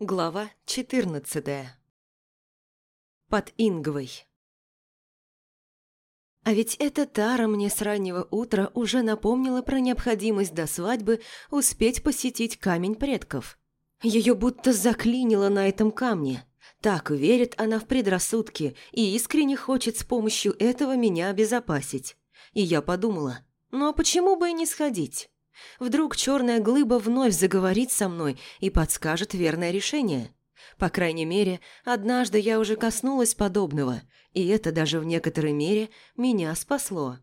Глава 14 Под Ингвой А ведь эта Тара мне с раннего утра уже напомнила про необходимость до свадьбы успеть посетить камень предков. Ее будто заклинило на этом камне. Так верит она в предрассудки и искренне хочет с помощью этого меня обезопасить. И я подумала, ну а почему бы и не сходить? Вдруг черная глыба вновь заговорит со мной и подскажет верное решение. По крайней мере, однажды я уже коснулась подобного, и это даже в некоторой мере меня спасло.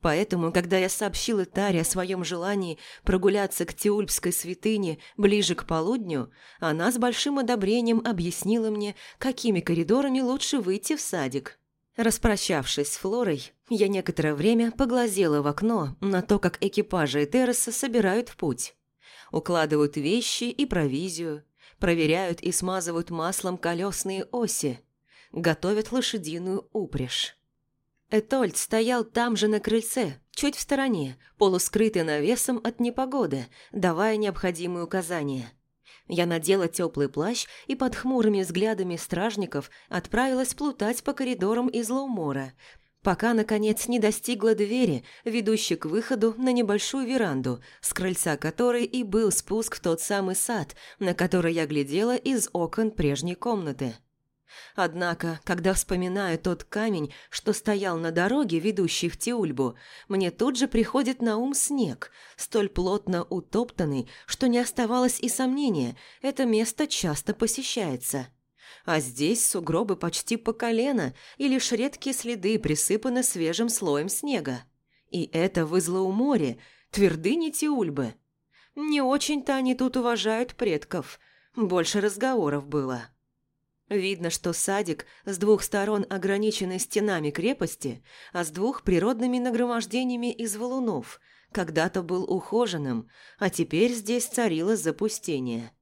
Поэтому, когда я сообщила Таре о своем желании прогуляться к Тиульпской святыне ближе к полудню, она с большим одобрением объяснила мне, какими коридорами лучше выйти в садик. Распрощавшись с Флорой, я некоторое время поглазела в окно на то, как экипажи Этероса собирают в путь. Укладывают вещи и провизию, проверяют и смазывают маслом колесные оси, готовят лошадиную упряжь. Этольд стоял там же на крыльце, чуть в стороне, полускрытый навесом от непогоды, давая необходимые указания – я надела теплый плащ и под хмурыми взглядами стражников отправилась плутать по коридорам из Лоумора, пока, наконец, не достигла двери, ведущей к выходу на небольшую веранду, с крыльца которой и был спуск в тот самый сад, на который я глядела из окон прежней комнаты. Однако, когда вспоминаю тот камень, что стоял на дороге, ведущей в Тиульбу, мне тут же приходит на ум снег, столь плотно утоптанный, что не оставалось и сомнения, это место часто посещается. А здесь сугробы почти по колено, и лишь редкие следы присыпаны свежим слоем снега. И это в Излоуморе, твердыни Тиульбы. Не очень-то они тут уважают предков, больше разговоров было. Видно, что садик с двух сторон ограниченный стенами крепости, а с двух природными нагромождениями из валунов, когда-то был ухоженным, а теперь здесь царило запустение.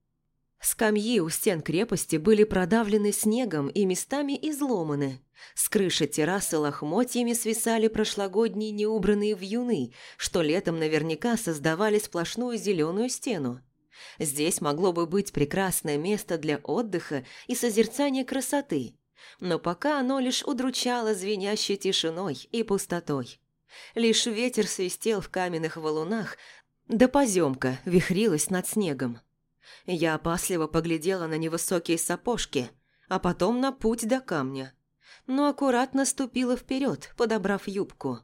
Скамьи у стен крепости были продавлены снегом и местами изломаны. С крыши террасы лохмотьями свисали прошлогодние неубранные вьюны, что летом наверняка создавали сплошную зеленую стену. Здесь могло бы быть прекрасное место для отдыха и созерцания красоты, но пока оно лишь удручало звенящей тишиной и пустотой. Лишь ветер свистел в каменных валунах, да поземка вихрилась над снегом. Я опасливо поглядела на невысокие сапожки, а потом на путь до камня, но аккуратно ступила вперед, подобрав юбку.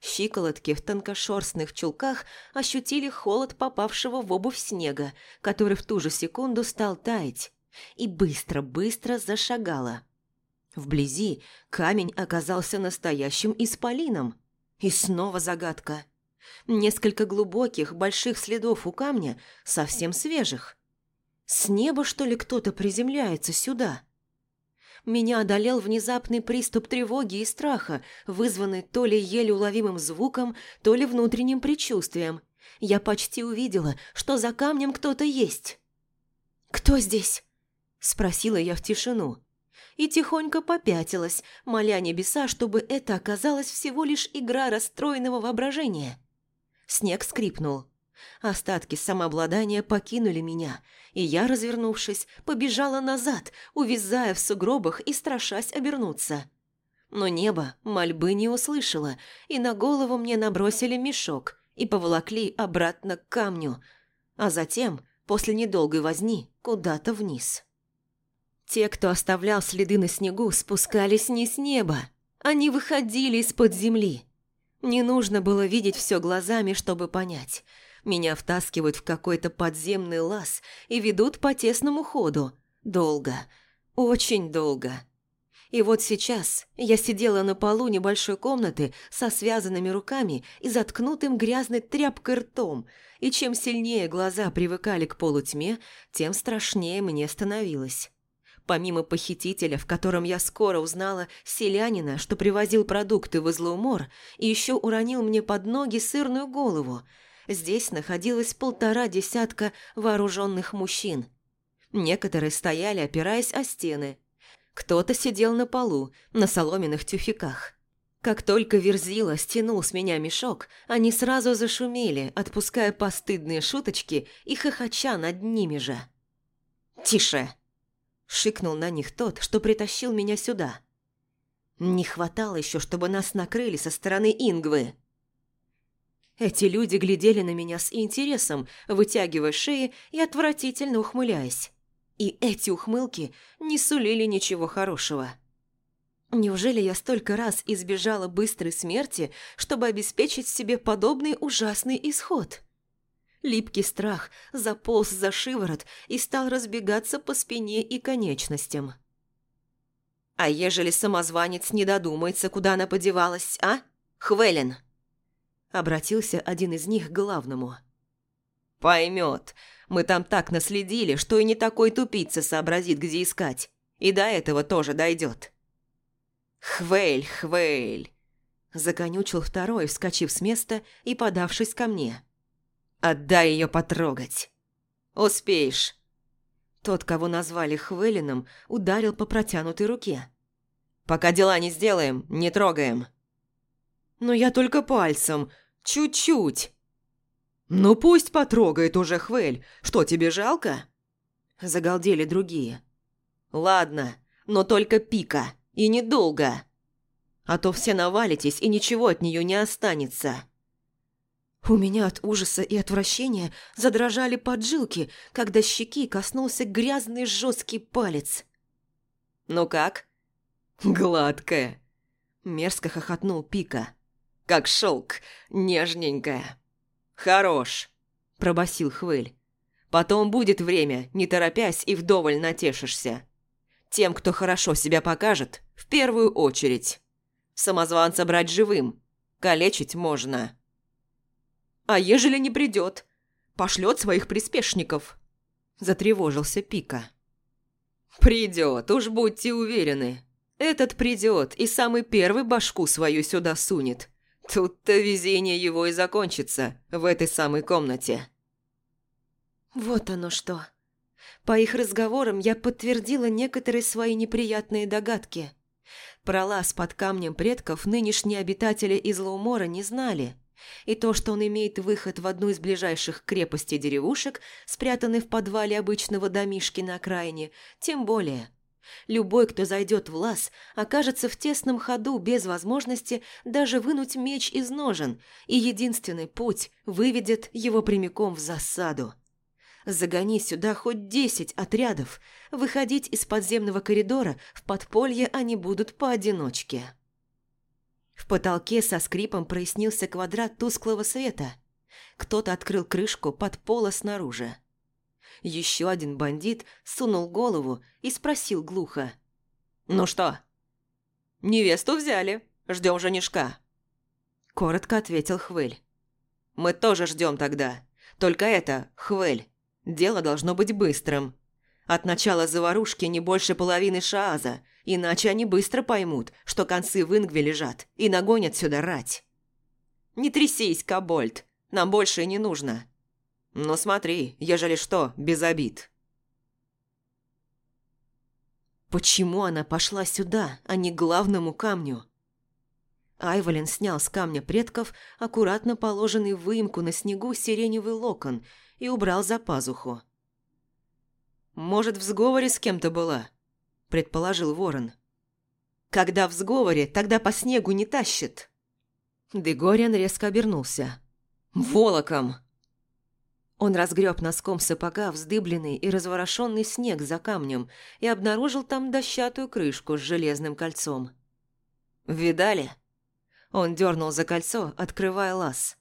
Щиколотки в тонкошерстных чулках ощутили холод попавшего в обувь снега, который в ту же секунду стал таять, и быстро-быстро зашагала. Вблизи камень оказался настоящим исполином. И снова загадка. Несколько глубоких, больших следов у камня, совсем свежих. С неба, что ли, кто-то приземляется сюда? Меня одолел внезапный приступ тревоги и страха, вызванный то ли еле уловимым звуком, то ли внутренним предчувствием. Я почти увидела, что за камнем кто-то есть. «Кто здесь?» – спросила я в тишину. И тихонько попятилась, моля небеса, чтобы это оказалась всего лишь игра расстроенного воображения. Снег скрипнул. Остатки самообладания покинули меня, и я, развернувшись, побежала назад, увязая в сугробах и страшась обернуться. Но небо мольбы не услышало, и на голову мне набросили мешок и поволокли обратно к камню, а затем, после недолгой возни, куда-то вниз. Те, кто оставлял следы на снегу, спускались не с неба, они выходили из-под земли. Не нужно было видеть все глазами, чтобы понять – меня втаскивают в какой-то подземный лаз и ведут по тесному ходу. Долго. Очень долго. И вот сейчас я сидела на полу небольшой комнаты со связанными руками и заткнутым грязной тряпкой ртом, и чем сильнее глаза привыкали к полутьме, тем страшнее мне становилось. Помимо похитителя, в котором я скоро узнала селянина, что привозил продукты в Излоумор и еще уронил мне под ноги сырную голову – Здесь находилось полтора десятка вооруженных мужчин. Некоторые стояли, опираясь о стены. Кто-то сидел на полу, на соломенных тюфяках. Как только Верзила стянул с меня мешок, они сразу зашумели, отпуская постыдные шуточки и хохоча над ними же. «Тише!» – шикнул на них тот, что притащил меня сюда. Не хватало еще, чтобы нас накрыли со стороны Ингвы. Эти люди глядели на меня с интересом, вытягивая шеи и отвратительно ухмыляясь. И эти ухмылки не сулили ничего хорошего. Неужели я столько раз избежала быстрой смерти, чтобы обеспечить себе подобный ужасный исход? Липкий страх заполз за шиворот и стал разбегаться по спине и конечностям. «А ежели самозванец не додумается, куда она подевалась, а? Хвелин!» Обратился один из них к главному. «Поймет. Мы там так наследили, что и не такой тупица сообразит, где искать. И до этого тоже дойдет». «Хвель, Хвель!» Законючил второй, вскочив с места и подавшись ко мне. «Отдай ее потрогать!» «Успеешь!» Тот, кого назвали Хвелином, ударил по протянутой руке. «Пока дела не сделаем, не трогаем!» «Но я только пальцем, чуть-чуть!» «Ну пусть потрогает уже Хвель, что тебе жалко?» Загалдели другие. «Ладно, но только пика!» И недолго. А то все навалитесь, и ничего от нее не останется. У меня от ужаса и отвращения задрожали поджилки, когда щеки коснулся грязный жесткий палец. «Ну как?» «Гладкая», – мерзко хохотнул Пика. «Как шелк, нежненькая». «Хорош», – пробасил Хвель. «Потом будет время, не торопясь и вдоволь натешишься. Тем, кто хорошо себя покажет, в первую очередь. Самозванца брать живым, калечить можно. А ежели не придет, пошлет своих приспешников. Затревожился Пика. Придет, уж будьте уверены. Этот придет и самый первый башку свою сюда сунет. Тут-то везение его и закончится, в этой самой комнате. Вот оно что. По их разговорам я подтвердила некоторые свои неприятные догадки. Про лаз под камнем предков нынешние обитатели из Лаумора не знали. И то, что он имеет выход в одну из ближайших крепостей деревушек, спрятанный в подвале обычного домишки на окраине, тем более. Любой, кто зайдет в лаз, окажется в тесном ходу без возможности даже вынуть меч из ножен, и единственный путь выведет его прямиком в засаду. Загони сюда хоть десять отрядов. Выходить из подземного коридора в подполье они будут поодиночке. В потолке со скрипом прояснился квадрат тусклого света. Кто-то открыл крышку под пола снаружи. Еще один бандит сунул голову и спросил глухо. «Ну что?» «Невесту взяли. Ждем женишка». Коротко ответил Хвель. «Мы тоже ждем тогда. Только это, Хвель, Дело должно быть быстрым. От начала заварушки не больше половины шааза, иначе они быстро поймут, что концы в Ингве лежат, и нагонят сюда рать. Не трясись, Кабольд, нам больше не нужно. Но смотри, ежели что, без обид. Почему она пошла сюда, а не к главному камню? Айволин снял с камня предков аккуратно положенный в выемку на снегу сиреневый локон и убрал за пазуху. «Может, в сговоре с кем-то была?» – предположил ворон. «Когда в сговоре, тогда по снегу не тащит». Дегориан резко обернулся. «Волоком!» Он разгреб носком сапога вздыбленный и разворошенный снег за камнем и обнаружил там дощатую крышку с железным кольцом. «Видали?» Он дернул за кольцо, открывая лаз.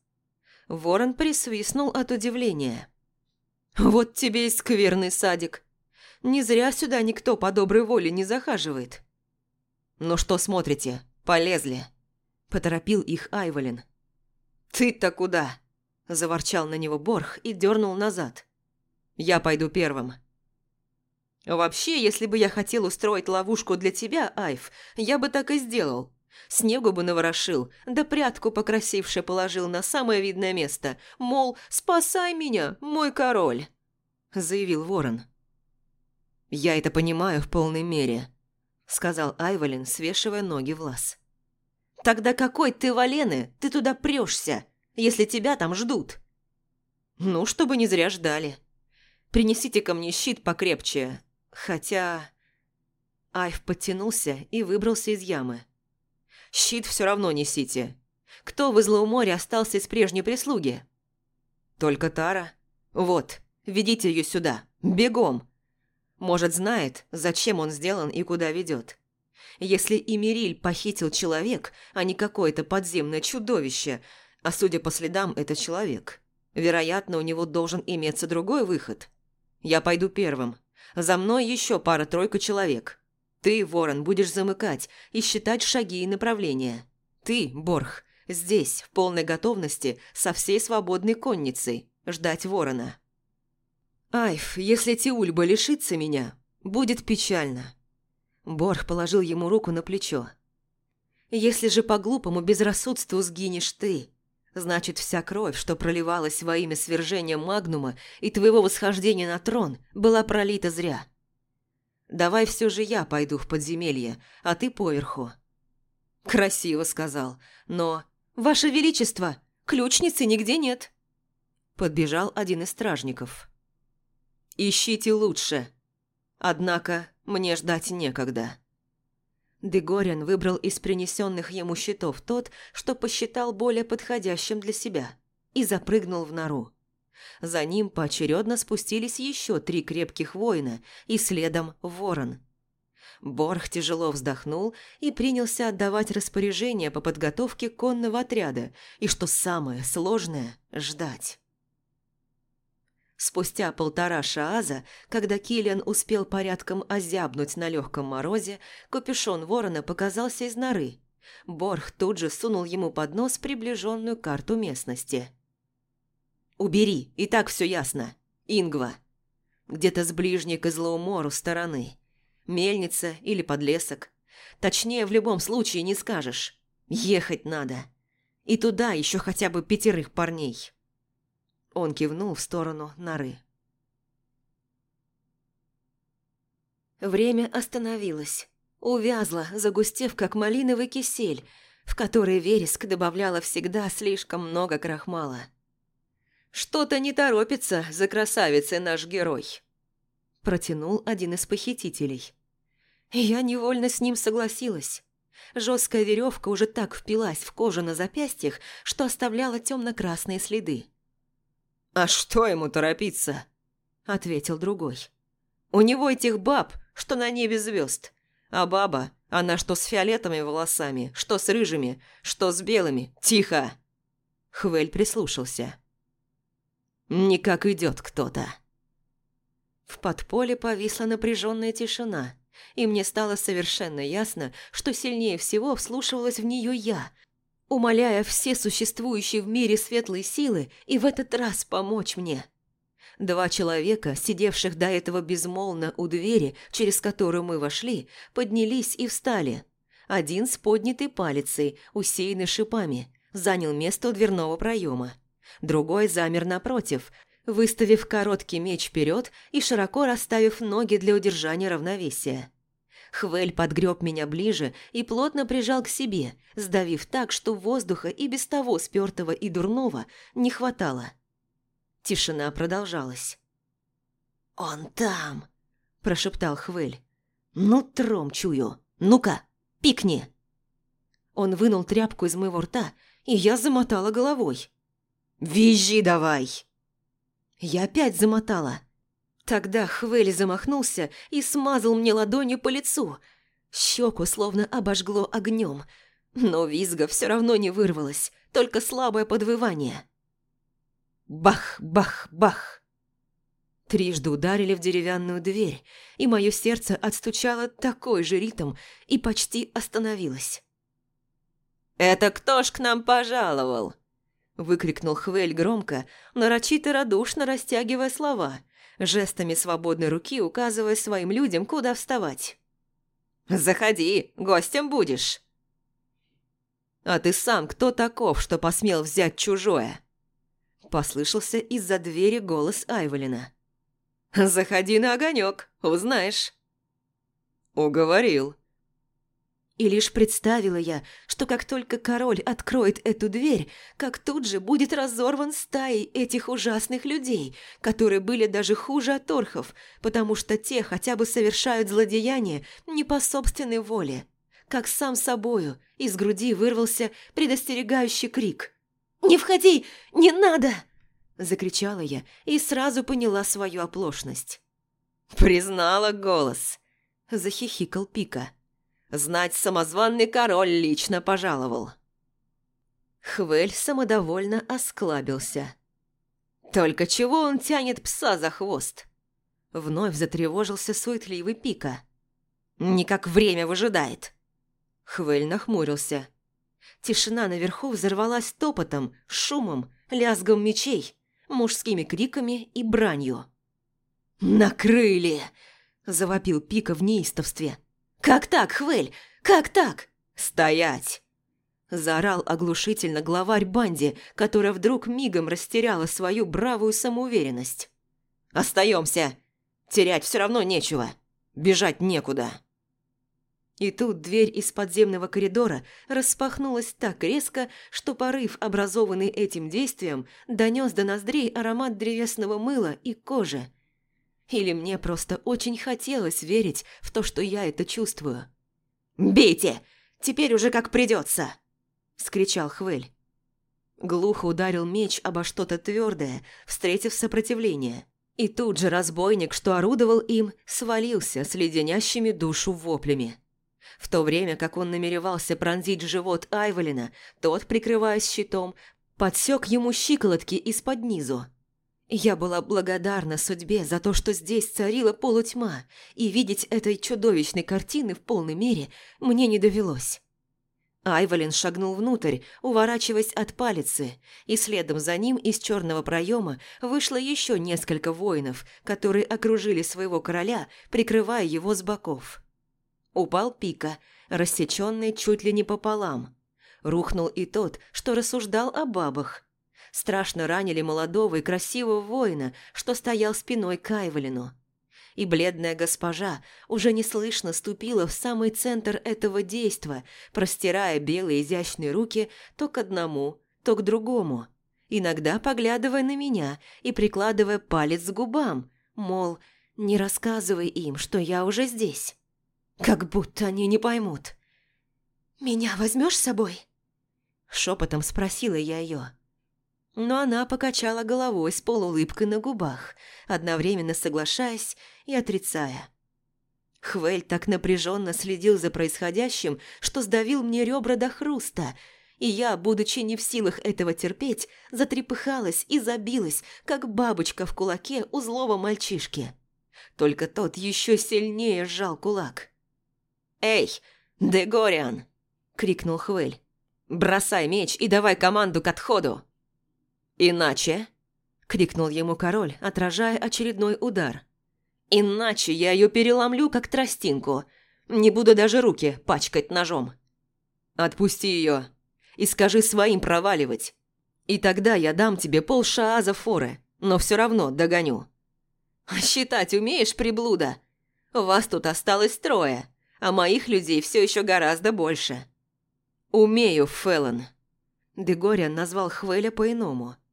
Ворон присвистнул от удивления. «Вот тебе и скверный садик. Не зря сюда никто по доброй воле не захаживает». «Ну что смотрите? Полезли!» – поторопил их Айволин. «Ты-то куда?» – заворчал на него Борх и дернул назад. «Я пойду первым». «Вообще, если бы я хотел устроить ловушку для тебя, Айв, я бы так и сделал. Снегу бы наворошил, да прятку покрасивше положил на самое видное место, мол, спасай меня, мой король, заявил ворон. Я это понимаю в полной мере, сказал Айволин, свешивая ноги в лаз. Тогда какой ты, Валены, ты туда прешься, если тебя там ждут? Ну, чтобы не зря ждали. принесите ко мне щит покрепче. Хотя...» Айв подтянулся и выбрался из ямы. «Щит все равно несите. Кто в Излоуморе остался из прежней прислуги?» «Только Тара. Вот, ведите ее сюда. Бегом!» Может, знает, зачем он сделан и куда ведет. Если Эмириль похитил человек, а не какое-то подземное чудовище, а судя по следам, это человек, вероятно, у него должен иметься другой выход. Я пойду первым. За мной еще пара-тройка человек. Ты, Ворон, будешь замыкать и считать шаги и направления. Ты, Борх, здесь, в полной готовности, со всей свободной конницей, ждать Ворона. Айф, если Тиульба лишится меня, будет печально. Борх положил ему руку на плечо. Если же по глупому безрассудству сгинешь ты, значит вся кровь, что проливалась во имя свержения Магнума и твоего восхождения на трон, была пролита зря. Давай все же я пойду в подземелье, а ты поверху. Красиво сказал, но... Ваше Величество, ключницы нигде нет. Подбежал один из стражников. Ищите лучше. Однако мне ждать некогда. Дегорин выбрал из принесенных ему щитов тот, что посчитал более подходящим для себя, и запрыгнул в нору. За ним поочередно спустились еще три крепких воина и следом ворон. Борх тяжело вздохнул и принялся отдавать распоряжения по подготовке конного отряда и, что самое сложное, ждать. Спустя полтора шааза, когда Киллиан успел порядком озябнуть на легком морозе, капюшон ворона показался из норы. Борх тут же сунул ему под нос приближенную карту местности. «Убери, и так все ясно. Ингва. Где-то с ближней к Излоумору стороны. Мельница или подлесок. Точнее, в любом случае не скажешь. Ехать надо. И туда еще хотя бы пятерых парней». Он кивнул в сторону норы. Время остановилось. Увязло, загустев, как малиновый кисель, в который вереск добавляла всегда слишком много крахмала. «Что-то не торопится за красавицей наш герой», – протянул один из похитителей. Я невольно с ним согласилась. Жесткая веревка уже так впилась в кожу на запястьях, что оставляла темно-красные следы. «А что ему торопиться?» – ответил другой. «У него этих баб, что на небе звезд. А баба, она что с фиолетовыми волосами, что с рыжими, что с белыми. Тихо!» Хвель прислушался. «Никак идет кто-то». В подполе повисла напряженная тишина, и мне стало совершенно ясно, что сильнее всего вслушивалась в нее я, умоляя все существующие в мире светлые силы и в этот раз помочь мне. Два человека, сидевших до этого безмолвно у двери, через которую мы вошли, поднялись и встали. Один с поднятой палицей, усеянной шипами, занял место у дверного проема. Другой замер напротив, выставив короткий меч вперед и широко расставив ноги для удержания равновесия. Хвель подгреб меня ближе и плотно прижал к себе, сдавив так, что воздуха и без того спертого и дурного не хватало. Тишина продолжалась. «Он там!» – прошептал Хвель. «Ну, тром чую! Ну-ка, пикни!» Он вынул тряпку из моего рта, и я замотала головой. «Визжи давай!» Я опять замотала – Тогда Хвели замахнулся и смазал мне ладонью по лицу. Щеку словно обожгло огнем, но визга все равно не вырвалось, только слабое подвывание. Бах, бах, бах. Трижды ударили в деревянную дверь, и мое сердце отстучало такой же ритм и почти остановилось. «Это кто ж к нам пожаловал?» Выкрикнул Хвель громко, нарочито радушно растягивая слова – жестами свободной руки указывая своим людям, куда вставать. «Заходи, гостем будешь!» «А ты сам кто таков, что посмел взять чужое?» Послышался из-за двери голос Айволина. «Заходи на огонек, узнаешь». «Уговорил». И лишь представила я, что как только король откроет эту дверь, как тут же будет разорван стаей этих ужасных людей, которые были даже хуже от орхов, потому что те хотя бы совершают злодеяния не по собственной воле. Как сам собою из груди вырвался предостерегающий крик. «Не входи! Не надо!» Закричала я и сразу поняла свою оплошность. «Признала голос!» Захихикал Пика. Знать, самозванный король лично пожаловал. Хвель самодовольно осклабился. «Только чего он тянет пса за хвост?» Вновь затревожился суетливый Пика. «Никак время выжидает». Хвель нахмурился. Тишина наверху взорвалась топотом, шумом, лязгом мечей, мужскими криками и бранью. «Накрыли!» – завопил Пика в неистовстве. «Как так, Хвель? Как так?» «Стоять!» Заорал оглушительно главарь банди, которая вдруг мигом растеряла свою бравую самоуверенность. «Остаемся! Терять все равно нечего. Бежать некуда!» И тут дверь из подземного коридора распахнулась так резко, что порыв, образованный этим действием, донес до ноздрей аромат древесного мыла и кожи, или мне просто очень хотелось верить в то, что я это чувствую. «Бейте! Теперь уже как придется!» – скричал Хвель. Глухо ударил меч обо что-то твердое, встретив сопротивление. И тут же разбойник, что орудовал им, свалился с леденящими душу воплями. В то время как он намеревался пронзить живот Айволина, тот, прикрываясь щитом, подсек ему щиколотки из-под низу. Я была благодарна судьбе за то, что здесь царила полутьма, и видеть этой чудовищной картины в полной мере мне не довелось. Айволин шагнул внутрь, уворачиваясь от палицы, и следом за ним из черного проема вышло еще несколько воинов, которые окружили своего короля, прикрывая его с боков. Упал пика, рассеченный чуть ли не пополам. Рухнул и тот, что рассуждал о бабах, страшно ранили молодого и красивого воина, что стоял спиной к Айвелину. И бледная госпожа уже неслышно ступила в самый центр этого действа, простирая белые изящные руки то к одному, то к другому, иногда поглядывая на меня и прикладывая палец к губам, мол, не рассказывай им, что я уже здесь. Как будто они не поймут. «Меня возьмешь с собой?» Шепотом спросила я ее но она покачала головой с полуулыбкой на губах, одновременно соглашаясь и отрицая. Хвель так напряженно следил за происходящим, что сдавил мне ребра до хруста, и я, будучи не в силах этого терпеть, затрепыхалась и забилась, как бабочка в кулаке у злого мальчишки. Только тот еще сильнее сжал кулак. «Эй, Дегориан!» — крикнул Хвель. «Бросай меч и давай команду к отходу!» «Иначе?» – крикнул ему король, отражая очередной удар. «Иначе я ее переломлю, как тростинку. Не буду даже руки пачкать ножом». «Отпусти ее и скажи своим проваливать. И тогда я дам тебе пол шааза форы, но все равно догоню». «Считать умеешь, приблуда? Вас тут осталось трое, а моих людей все еще гораздо больше». «Умею, Феллон». Дегориан назвал Хвеля по-иному –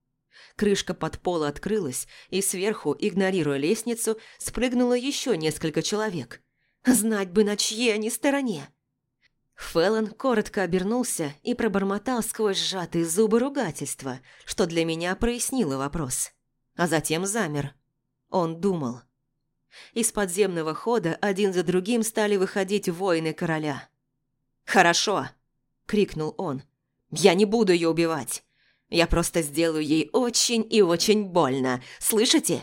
Крышка под пола открылась, и сверху, игнорируя лестницу, спрыгнуло еще несколько человек. Знать бы, на чьей они стороне. Феллон коротко обернулся и пробормотал сквозь сжатые зубы ругательства, что для меня прояснило вопрос. А затем замер. Он думал. Из подземного хода один за другим стали выходить воины короля. «Хорошо!» – крикнул он. «Я не буду ее убивать. Я просто сделаю ей очень и очень больно. Слышите?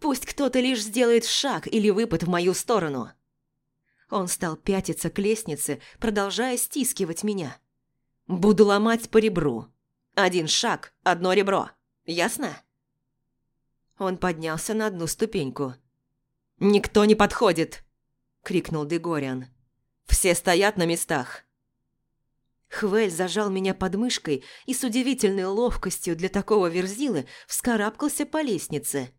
Пусть кто-то лишь сделает шаг или выпад в мою сторону. Он стал пятиться к лестнице, продолжая стискивать меня. Буду ломать по ребру. Один шаг, одно ребро. Ясно? Он поднялся на одну ступеньку. «Никто не подходит!» – крикнул Дегориан. «Все стоят на местах!» Хвель зажал меня под мышкой и с удивительной ловкостью для такого верзилы вскарабкался по лестнице.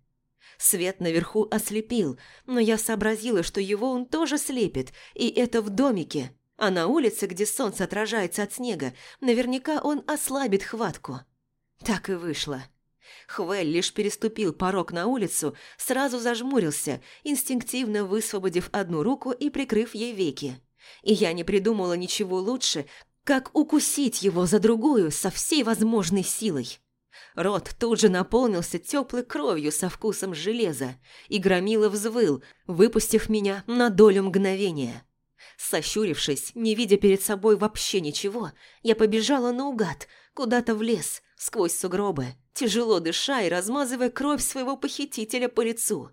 Свет наверху ослепил, но я сообразила, что его он тоже слепит, и это в домике, А на улице, где солнце отражается от снега, наверняка он ослабит хватку. Так и вышло. Хвель лишь переступил порог на улицу, сразу зажмурился, инстинктивно высвободив одну руку и прикрыв ей веки. И я не придумала ничего лучше, как укусить его за другую со всей возможной силой. Рот тут же наполнился теплой кровью со вкусом железа, и громила взвыл, выпустив меня на долю мгновения. Сощурившись, не видя перед собой вообще ничего, я побежала наугад, куда-то в лес, сквозь сугробы, тяжело дыша и размазывая кровь своего похитителя по лицу.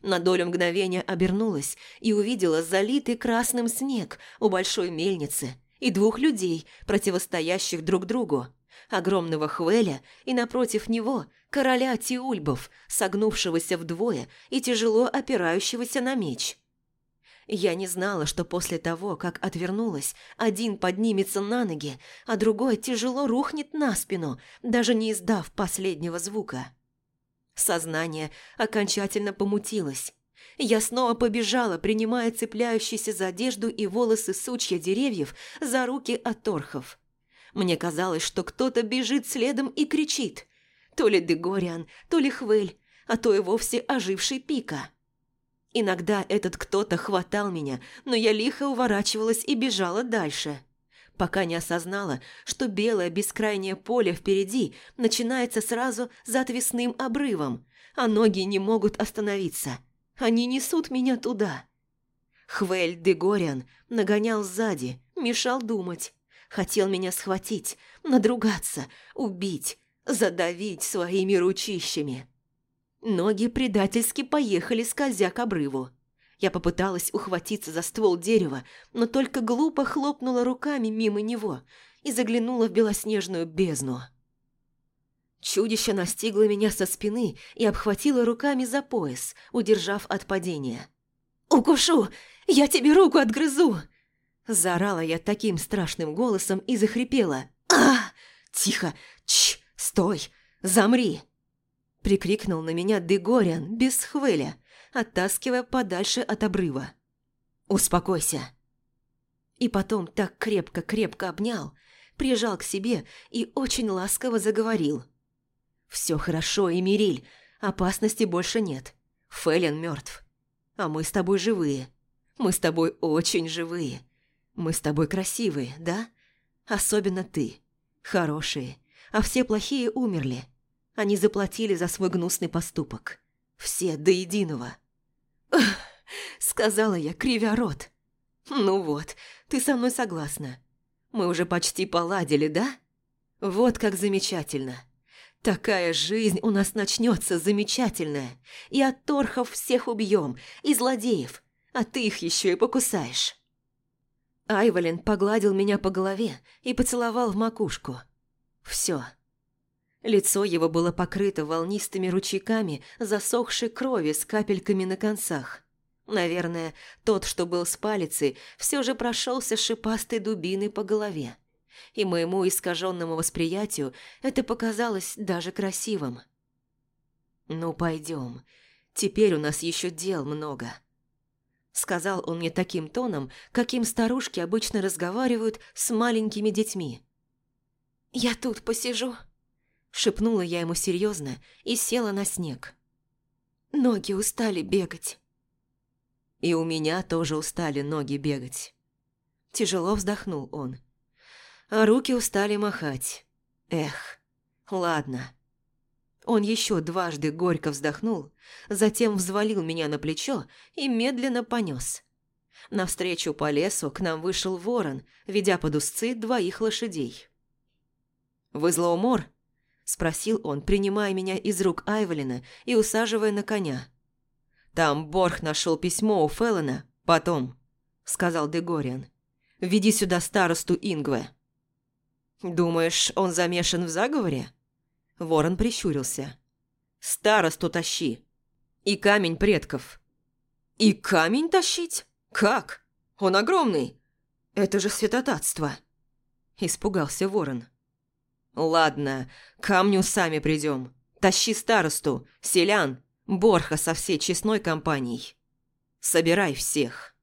На долю мгновения обернулась и увидела залитый красным снег у большой мельницы и двух людей, противостоящих друг другу. Огромного Хвеля и напротив него короля Тиульбов, согнувшегося вдвое и тяжело опирающегося на меч. Я не знала, что после того, как отвернулась, один поднимется на ноги, а другой тяжело рухнет на спину, даже не издав последнего звука. Сознание окончательно помутилось. Я снова побежала, принимая цепляющиеся за одежду и волосы сучья деревьев за руки от торхов. Мне казалось, что кто-то бежит следом и кричит. То ли Дегориан, то ли Хвель, а то и вовсе оживший Пика. Иногда этот кто-то хватал меня, но я лихо уворачивалась и бежала дальше, пока не осознала, что белое бескрайнее поле впереди начинается сразу за отвесным обрывом, а ноги не могут остановиться. Они несут меня туда. Хвель Дегориан нагонял сзади, мешал думать. Хотел меня схватить, надругаться, убить, задавить своими ручищами. Ноги предательски поехали, скользя к обрыву. Я попыталась ухватиться за ствол дерева, но только глупо хлопнула руками мимо него и заглянула в белоснежную бездну. Чудище настигло меня со спины и обхватило руками за пояс, удержав от падения. «Укушу! Я тебе руку отгрызу!» Заорала я таким страшным голосом и захрипела. «А! Тихо! Чш! Стой! Замри!» Прикрикнул на меня Дегориан без хвеля, оттаскивая подальше от обрыва. «Успокойся!» И потом так крепко-крепко обнял, прижал к себе и очень ласково заговорил. «Все хорошо, Эмириль, опасности больше нет. Фелен мертв. А мы с тобой живые. Мы с тобой очень живые. Мы с тобой красивые, да? Особенно ты. Хорошие. А все плохие умерли. Они заплатили за свой гнусный поступок. Все до единого. Сказала я, кривя рот. «Ну вот, ты со мной согласна. Мы уже почти поладили, да? Вот как замечательно. Такая жизнь у нас начнется замечательная. И от торхов всех убьем, и злодеев, а ты их еще и покусаешь». Айволин погладил меня по голове и поцеловал в макушку. Все. Лицо его было покрыто волнистыми ручейками засохшей крови с капельками на концах. Наверное, тот, что был с палицей, все же прошелся шипастой дубиной по голове. И моему искаженному восприятию это показалось даже красивым. «Ну, пойдем. Теперь у нас еще дел много», — сказал он мне таким тоном, каким старушки обычно разговаривают с маленькими детьми. «Я тут посижу», Шепнула я ему серьезно и села на снег. Ноги устали бегать. И у меня тоже устали ноги бегать. Тяжело вздохнул он. А руки устали махать. Эх, ладно. Он еще дважды горько вздохнул, затем взвалил меня на плечо и медленно понес. Навстречу по лесу к нам вышел ворон, ведя под узцы двоих лошадей. «Вы злоумор?» Спросил он, принимая меня из рук Айвелина и усаживая на коня. «Там Борх нашел письмо у Феллона. Потом», — сказал Дегориан. «Веди сюда старосту Ингве». «Думаешь, он замешан в заговоре?» Ворон прищурился. «Старосту тащи. И камень предков». «И камень тащить? Как? Он огромный. Это же святотатство!» Испугался ворон. «Ладно, камню сами придем. Тащи старосту, селян, Борха со всей честной компанией. Собирай всех».